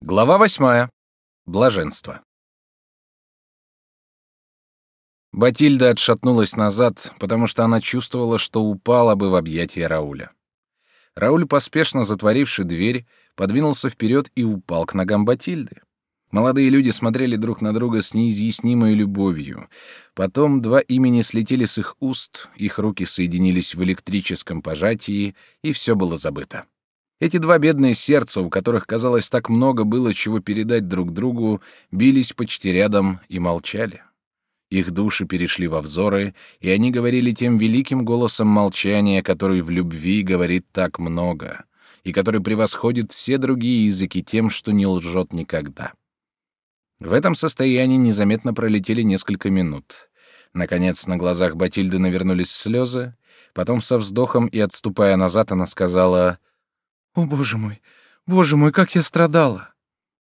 Глава восьмая. Блаженство. Батильда отшатнулась назад, потому что она чувствовала, что упала бы в объятия Рауля. Рауль, поспешно затворивший дверь, подвинулся вперед и упал к ногам Батильды. Молодые люди смотрели друг на друга с неизъяснимой любовью. Потом два имени слетели с их уст, их руки соединились в электрическом пожатии, и все было забыто. Эти два бедные сердца, у которых, казалось, так много было чего передать друг другу, бились почти рядом и молчали. Их души перешли во взоры, и они говорили тем великим голосом молчания, который в любви говорит так много, и который превосходит все другие языки тем, что не лжет никогда. В этом состоянии незаметно пролетели несколько минут. Наконец, на глазах Батильды навернулись слезы, потом со вздохом и отступая назад она сказала «О, боже мой, боже мой, как я страдала!»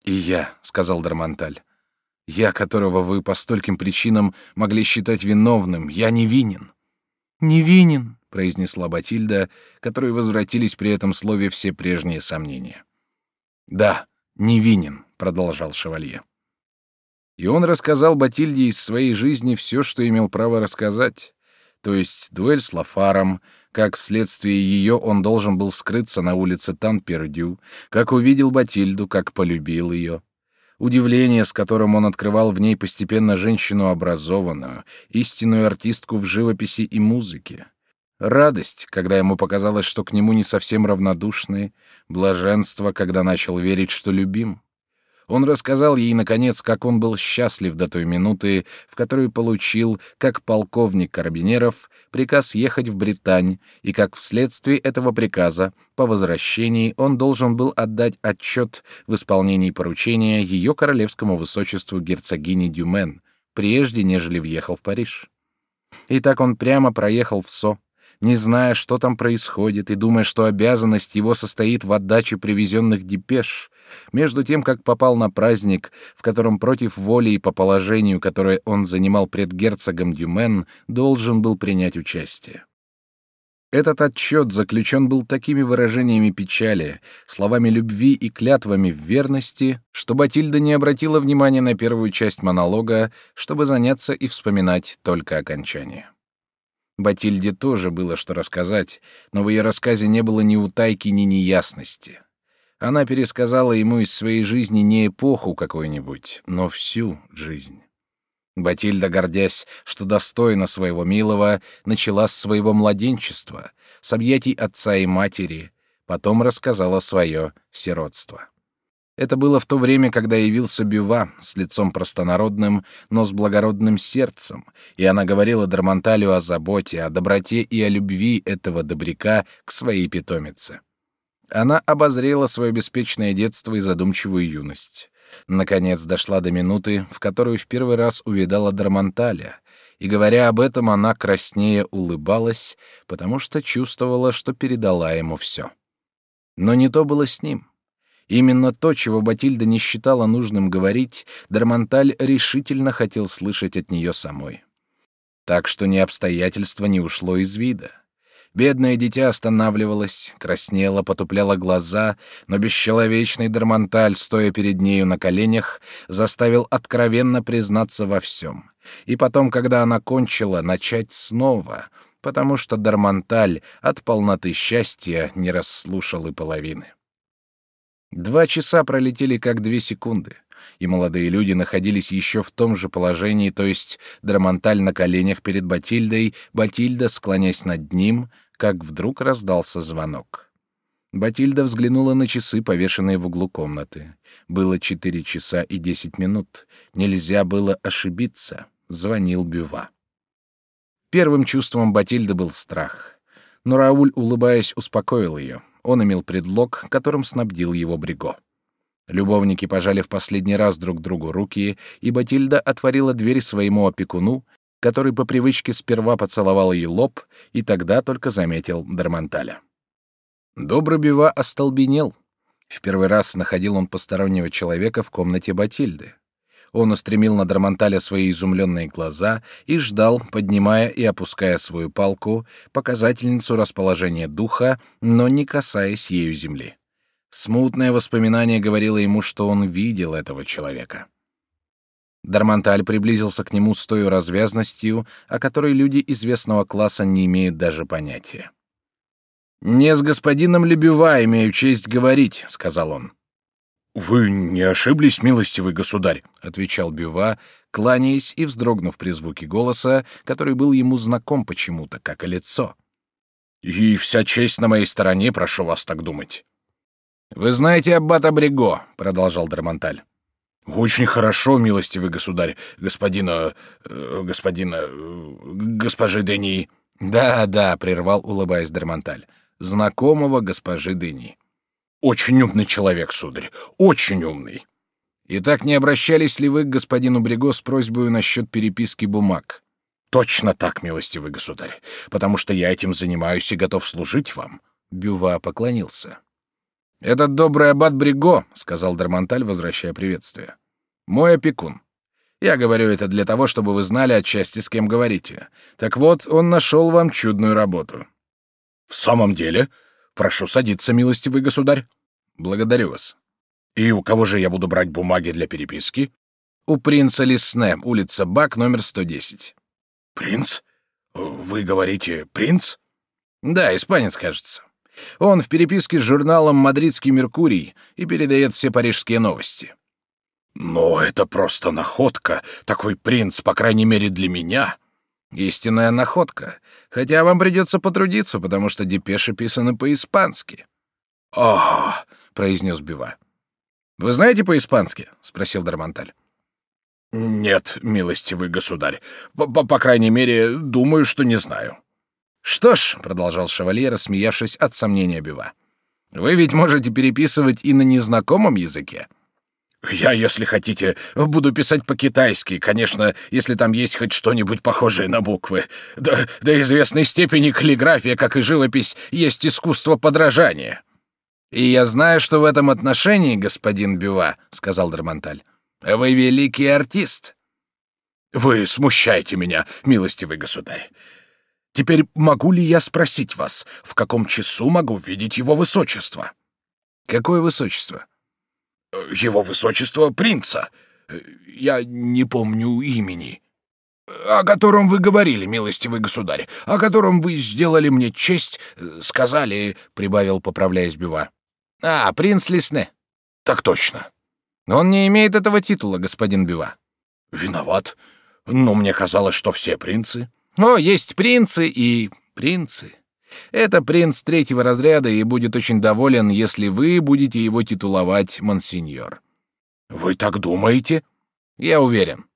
«И я», — сказал Дармонталь, — «я, которого вы по стольким причинам могли считать виновным, я невинен». «Невинен», — произнесла Батильда, которой возвратились при этом слове все прежние сомнения. «Да, невинен», — продолжал шевалье. И он рассказал Батильде из своей жизни все, что имел право рассказать то есть дуэль с Лафаром, как вследствие ее он должен был скрыться на улице Тан-Пердю, как увидел Батильду, как полюбил ее. Удивление, с которым он открывал в ней постепенно женщину образованную, истинную артистку в живописи и музыке. Радость, когда ему показалось, что к нему не совсем равнодушны, блаженство, когда начал верить, что любим. Он рассказал ей, наконец, как он был счастлив до той минуты, в которой получил, как полковник карабинеров, приказ ехать в Британь, и как вследствие этого приказа, по возвращении, он должен был отдать отчет в исполнении поручения ее королевскому высочеству герцогине Дюмен, прежде нежели въехал в Париж. И так он прямо проехал в Со, не зная, что там происходит, и думая, что обязанность его состоит в отдаче привезенных депеш, между тем, как попал на праздник, в котором против воли и по положению, которое он занимал пред герцогом Дюмен, должен был принять участие. Этот отчет заключен был такими выражениями печали, словами любви и клятвами в верности, что Батильда не обратила внимания на первую часть монолога, чтобы заняться и вспоминать только окончание. Батильде тоже было что рассказать, но в ее рассказе не было ни утайки, ни неясности. Она пересказала ему из своей жизни не эпоху какую-нибудь, но всю жизнь. Батильда, гордясь, что достойна своего милого, начала с своего младенчества, с объятий отца и матери, потом рассказала свое сиротство. Это было в то время, когда явился Бюва с лицом простонародным, но с благородным сердцем, и она говорила Дармонталю о заботе, о доброте и о любви этого добряка к своей питомице. Она обозрела свое беспечное детство и задумчивую юность. Наконец дошла до минуты, в которую в первый раз увидала Дармонталя, и, говоря об этом, она краснее улыбалась, потому что чувствовала, что передала ему все. Но не то было с ним. Именно то, чего Батильда не считала нужным говорить, Дармонталь решительно хотел слышать от нее самой. Так что ни обстоятельство не ушло из вида. Бедное дитя останавливалось, краснело, потупляло глаза, но бесчеловечный Дармонталь, стоя перед нею на коленях, заставил откровенно признаться во всем. И потом, когда она кончила, начать снова, потому что Дармонталь от полноты счастья не расслушал и половины. Два часа пролетели как две секунды, и молодые люди находились еще в том же положении, то есть Драмонталь на коленях перед Батильдой, Батильда склонясь над ним, как вдруг раздался звонок. Батильда взглянула на часы, повешенные в углу комнаты. Было четыре часа и десять минут. Нельзя было ошибиться. Звонил Бюва. Первым чувством Батильды был страх. Но Рауль, улыбаясь, успокоил ее он имел предлог, которым снабдил его Бриго. Любовники пожали в последний раз друг другу руки, и Батильда отворила дверь своему опекуну, который по привычке сперва поцеловал ее лоб и тогда только заметил Дармонталя. Добрый Бива остолбенел. В первый раз находил он постороннего человека в комнате Батильды. Он устремил на Драмонталя свои изумленные глаза и ждал, поднимая и опуская свою палку, показательницу расположения духа, но не касаясь ею земли. Смутное воспоминание говорило ему, что он видел этого человека. Дарманталь приблизился к нему с той развязностью, о которой люди известного класса не имеют даже понятия. «Не с господином Лебюва имею честь говорить», — сказал он. «Вы не ошиблись, милостивый государь», — отвечал Бюва, кланяясь и вздрогнув при звуке голоса, который был ему знаком почему-то, как и лицо. «И вся честь на моей стороне, прошу вас так думать». «Вы знаете аббата Бриго», — продолжал Дармонталь. «Очень хорошо, милостивый государь, господина... Э, господина... Э, госпожи Дени». «Да, да», — прервал, улыбаясь Дармонталь. «Знакомого госпожи Дени». «Очень умный человек, сударь, очень умный». «Итак, не обращались ли вы к господину Бриго с просьбой насчет переписки бумаг?» «Точно так, милостивый государь, потому что я этим занимаюсь и готов служить вам». Бюва поклонился. «Этот добрый аббат Бриго», — сказал Дармонталь, возвращая приветствие, — «мой опекун. Я говорю это для того, чтобы вы знали отчасти, с кем говорите. Так вот, он нашел вам чудную работу». «В самом деле? Прошу садиться, милостивый государь». «Благодарю вас». «И у кого же я буду брать бумаги для переписки?» «У принца Лисне, улица Бак, номер 110». «Принц? Вы говорите, принц?» «Да, испанец, кажется». Он в переписке с журналом «Мадридский Меркурий» и передает все парижские новости. Но это просто находка, такой принц, по крайней мере, для меня. Истинная находка. Хотя вам придется потрудиться, потому что депеши писаны по-испански. А, произнес Бива. Вы знаете по-испански? спросил Дармонталь. Нет, милостивый государь. По, -по, по крайней мере, думаю, что не знаю. «Что ж», — продолжал шевалье, рассмеявшись от сомнения Бива, — «вы ведь можете переписывать и на незнакомом языке». «Я, если хотите, буду писать по-китайски, конечно, если там есть хоть что-нибудь похожее на буквы. До, до известной степени каллиграфия, как и живопись, есть искусство подражания». «И я знаю, что в этом отношении, господин Бюва, — сказал Дармонталь, — вы великий артист». «Вы смущаете меня, милостивый государь. Теперь могу ли я спросить вас, в каком часу могу видеть его высочество? Какое высочество? Его высочество принца. Я не помню имени. О котором вы говорили, милостивый государь, о котором вы сделали мне честь, сказали, прибавил, поправляясь Бюва. А, принц Лесне. Так точно. Он не имеет этого титула, господин Бюва. Виноват. Но мне казалось, что все принцы. О, есть принцы и принцы. Это принц третьего разряда и будет очень доволен, если вы будете его титуловать монсеньор. Вы так думаете? Я уверен.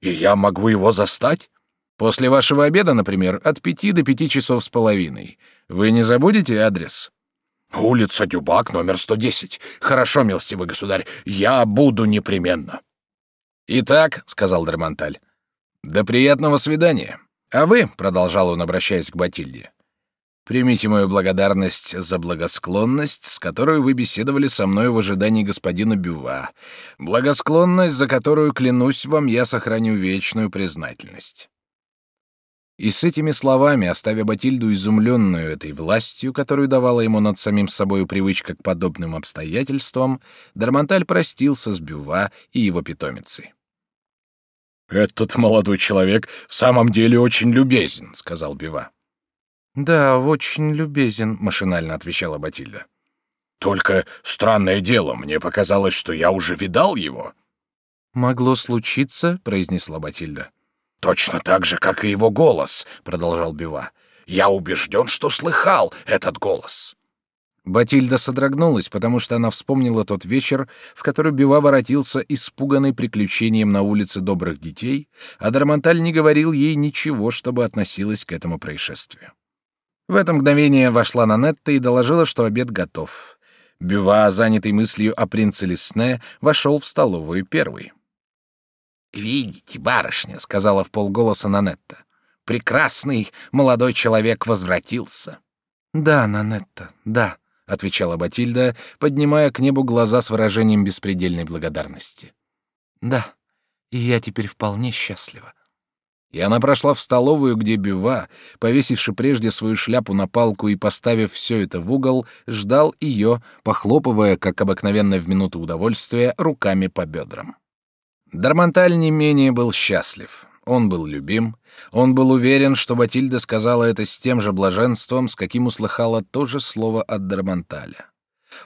И я могу его застать? После вашего обеда, например, от пяти до пяти часов с половиной. Вы не забудете адрес? Улица Дюбак, номер 110. Хорошо, милостивый государь, я буду непременно. Итак, сказал Дармонталь, до приятного свидания. А вы, продолжал он, обращаясь к Батильде, примите мою благодарность за благосклонность, с которой вы беседовали со мной в ожидании господина Бюва, благосклонность, за которую клянусь вам, я сохраню вечную признательность. И с этими словами, оставя Батильду изумленную этой властью, которую давала ему над самим собою привычка к подобным обстоятельствам, Дармонталь простился с Бюва и его питомицей. «Этот молодой человек в самом деле очень любезен», — сказал Бива. «Да, очень любезен», — машинально отвечала Батильда. «Только странное дело, мне показалось, что я уже видал его». «Могло случиться», — произнесла Батильда. «Точно так же, как и его голос», — продолжал Бива. «Я убежден, что слыхал этот голос». Батильда содрогнулась, потому что она вспомнила тот вечер, в который Бива воротился, испуганный приключением на улице добрых детей, а Дармонталь не говорил ей ничего, чтобы относилось к этому происшествию. В это мгновение вошла Нанетта и доложила, что обед готов. Бюва, занятый мыслью о принце Лесне, вошел в столовую первый. «Видите, барышня», — сказала в полголоса Нанетта, — «прекрасный молодой человек возвратился». «Да, Нанетта, да», — отвечала Батильда, поднимая к небу глаза с выражением беспредельной благодарности. «Да, и я теперь вполне счастлива». И она прошла в столовую, где Бюва, повесивши прежде свою шляпу на палку и поставив все это в угол, ждал ее, похлопывая, как обыкновенно в минуту удовольствия, руками по бедрам. Дармонталь не менее был счастлив. Он был любим, он был уверен, что Батильда сказала это с тем же блаженством, с каким услыхала то же слово от Дармонталя.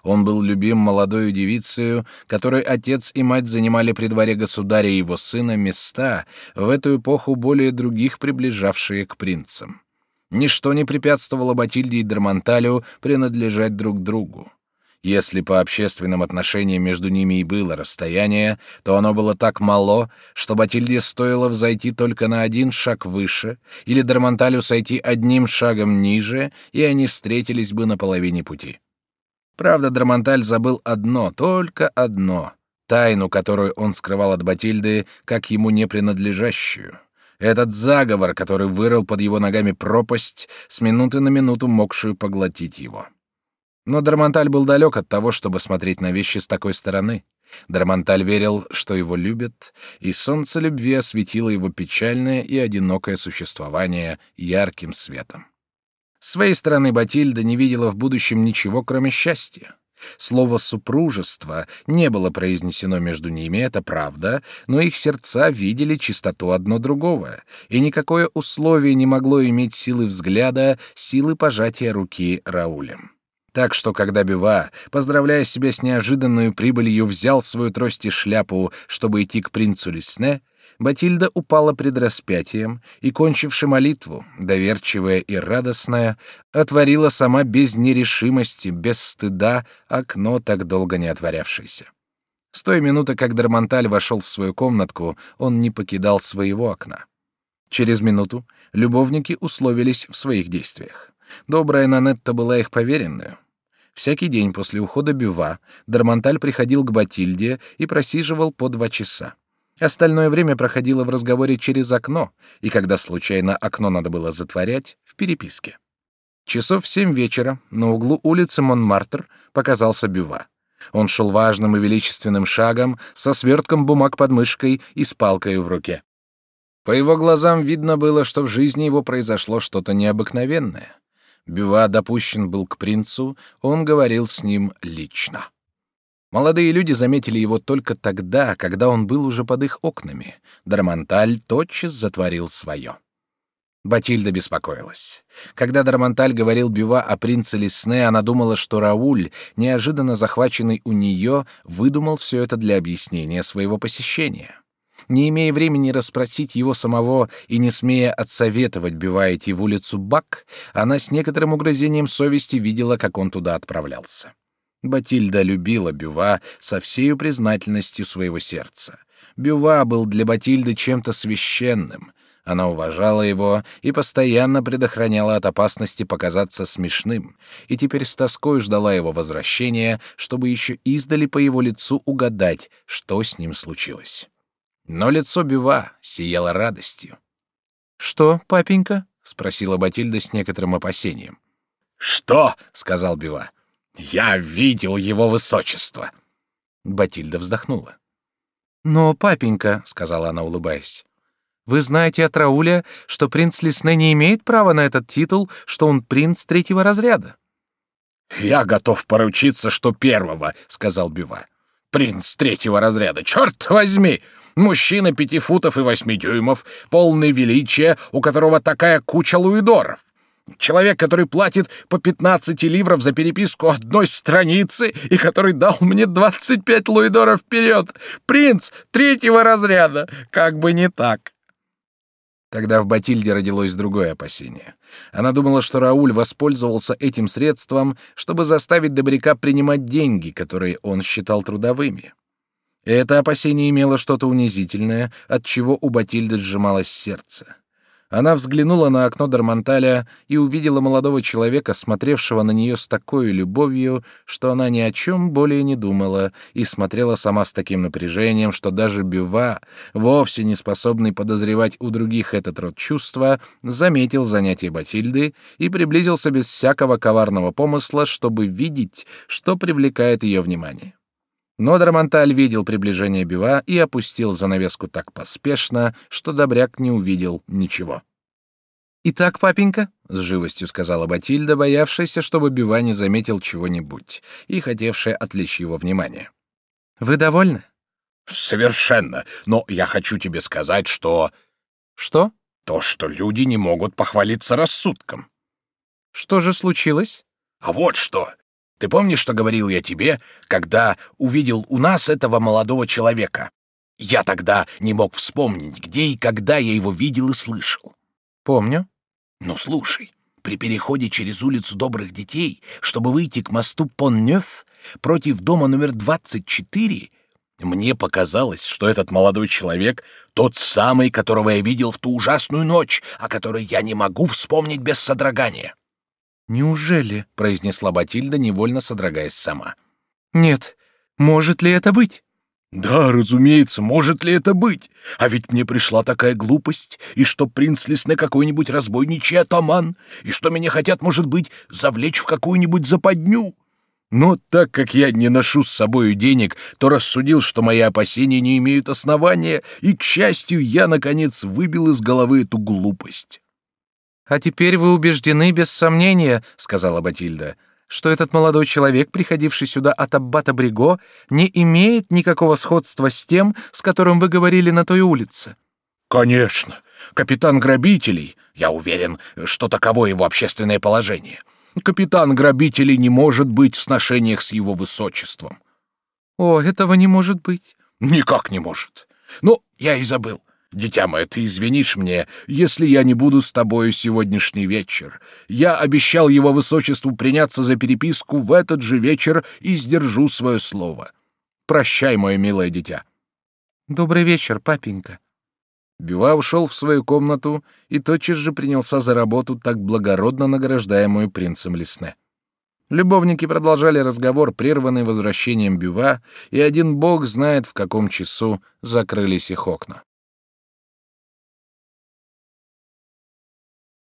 Он был любим молодою девицею, которой отец и мать занимали при дворе государя и его сына места, в эту эпоху более других приближавшие к принцам. Ничто не препятствовало Батильде и Дармонталю принадлежать друг другу. Если по общественным отношениям между ними и было расстояние, то оно было так мало, что Батильде стоило взойти только на один шаг выше, или Дармонталю сойти одним шагом ниже, и они встретились бы на половине пути. Правда, Драмонталь забыл одно, только одно — тайну, которую он скрывал от Батильды, как ему не принадлежащую. Этот заговор, который вырыл под его ногами пропасть, с минуты на минуту могшую поглотить его. Но Драмонталь был далек от того, чтобы смотреть на вещи с такой стороны. Драмонталь верил, что его любят, и солнце любви осветило его печальное и одинокое существование ярким светом. С своей стороны Батильда не видела в будущем ничего, кроме счастья. Слово «супружество» не было произнесено между ними, это правда, но их сердца видели чистоту одно другого, и никакое условие не могло иметь силы взгляда, силы пожатия руки Раулем. Так что, когда Бюва, поздравляя себя с неожиданной прибылью, взял свою трость и шляпу, чтобы идти к принцу Лесне, Батильда упала пред распятием и, кончивши молитву, доверчивая и радостная, отворила сама без нерешимости, без стыда окно, так долго не отворявшееся. С той минуты, как Дармонталь вошел в свою комнатку, он не покидал своего окна. Через минуту любовники условились в своих действиях. Добрая Нанетта была их поверенную. Всякий день после ухода Бюва Дармонталь приходил к Батильде и просиживал по два часа. Остальное время проходило в разговоре через окно, и когда случайно окно надо было затворять, в переписке. Часов в семь вечера на углу улицы Монмартр показался Бюва. Он шел важным и величественным шагом, со свертком бумаг под мышкой и с палкой в руке. По его глазам видно было, что в жизни его произошло что-то необыкновенное. Бюва допущен был к принцу, он говорил с ним лично. Молодые люди заметили его только тогда, когда он был уже под их окнами. Дармонталь тотчас затворил свое. Батильда беспокоилась. Когда Дармонталь говорил Бюва о принце Лесне, она думала, что Рауль, неожиданно захваченный у нее, выдумал все это для объяснения своего посещения. Не имея времени расспросить его самого и не смея отсоветовать Бюва идти в улицу Бак, она с некоторым угрызением совести видела, как он туда отправлялся. Батильда любила Бюва со всею признательностью своего сердца. Бюва был для Батильды чем-то священным. Она уважала его и постоянно предохраняла от опасности показаться смешным, и теперь с тоской ждала его возвращения, чтобы еще издали по его лицу угадать, что с ним случилось. Но лицо Бюва сияло радостью. «Что, папенька?» — спросила Батильда с некоторым опасением. «Что?» — сказал Бюва. Я видел его высочество. Батильда вздохнула. Но, папенька, сказала она, улыбаясь, вы знаете от Рауля, что принц Лесне не имеет права на этот титул, что он принц третьего разряда. Я готов поручиться, что первого, сказал Бюва. Принц третьего разряда. Черт возьми! Мужчина пяти футов и восьми дюймов, полный величия, у которого такая куча луидоров. Человек, который платит по 15 ливров за переписку одной страницы и который дал мне 25 луидоров вперед. Принц третьего разряда. Как бы не так. Тогда в Батильде родилось другое опасение. Она думала, что Рауль воспользовался этим средством, чтобы заставить Добряка принимать деньги, которые он считал трудовыми. Это опасение имело что-то унизительное, от чего у Батильды сжималось сердце. Она взглянула на окно Дармонталя и увидела молодого человека, смотревшего на нее с такой любовью, что она ни о чем более не думала, и смотрела сама с таким напряжением, что даже Бюва, вовсе не способный подозревать у других этот род чувства, заметил занятие Батильды и приблизился без всякого коварного помысла, чтобы видеть, что привлекает ее внимание. Но Драмонталь видел приближение Бива и опустил занавеску так поспешно, что Добряк не увидел ничего. «Итак, папенька», — с живостью сказала Батильда, боявшаяся, чтобы Бива не заметил чего-нибудь и хотевшая отвлечь его внимание. «Вы довольны?» «Совершенно. Но я хочу тебе сказать, что...» «Что?» «То, что люди не могут похвалиться рассудком». «Что же случилось?» «А вот что. Ты помнишь, что говорил я тебе, когда увидел у нас этого молодого человека? Я тогда не мог вспомнить, где и когда я его видел и слышал. Помню. Ну слушай, при переходе через улицу Добрых Детей, чтобы выйти к мосту Пон-Нёв, против дома номер 24, мне показалось, что этот молодой человек тот самый, которого я видел в ту ужасную ночь, о которой я не могу вспомнить без содрогания. Неужели? произнесла Батильда, невольно содрогаясь сама. Нет, может ли это быть? Да, разумеется, может ли это быть? А ведь мне пришла такая глупость, и что принц Лесне какой-нибудь разбойничий атаман, и что меня хотят, может быть, завлечь в какую-нибудь западню. Но так как я не ношу с собою денег, то рассудил, что мои опасения не имеют основания, и, к счастью, я, наконец, выбил из головы эту глупость. «А теперь вы убеждены, без сомнения, — сказала Батильда, — что этот молодой человек, приходивший сюда от аббата Бриго, не имеет никакого сходства с тем, с которым вы говорили на той улице. Конечно, капитан грабителей, я уверен, что таково его общественное положение. Капитан грабителей не может быть в сношениях с его высочеством. О, этого не может быть. Никак не может. Но я и забыл. Дитя мое, ты извинишь мне, если я не буду с тобою сегодняшний вечер. Я обещал его высочеству приняться за переписку в этот же вечер и сдержу свое слово. Прощай, мое милое дитя. Добрый вечер, папенька. Бива ушел в свою комнату и тотчас же принялся за работу, так благородно награждаемую принцем Лесне. Любовники продолжали разговор, прерванный возвращением Бюва, и один бог знает, в каком часу закрылись их окна.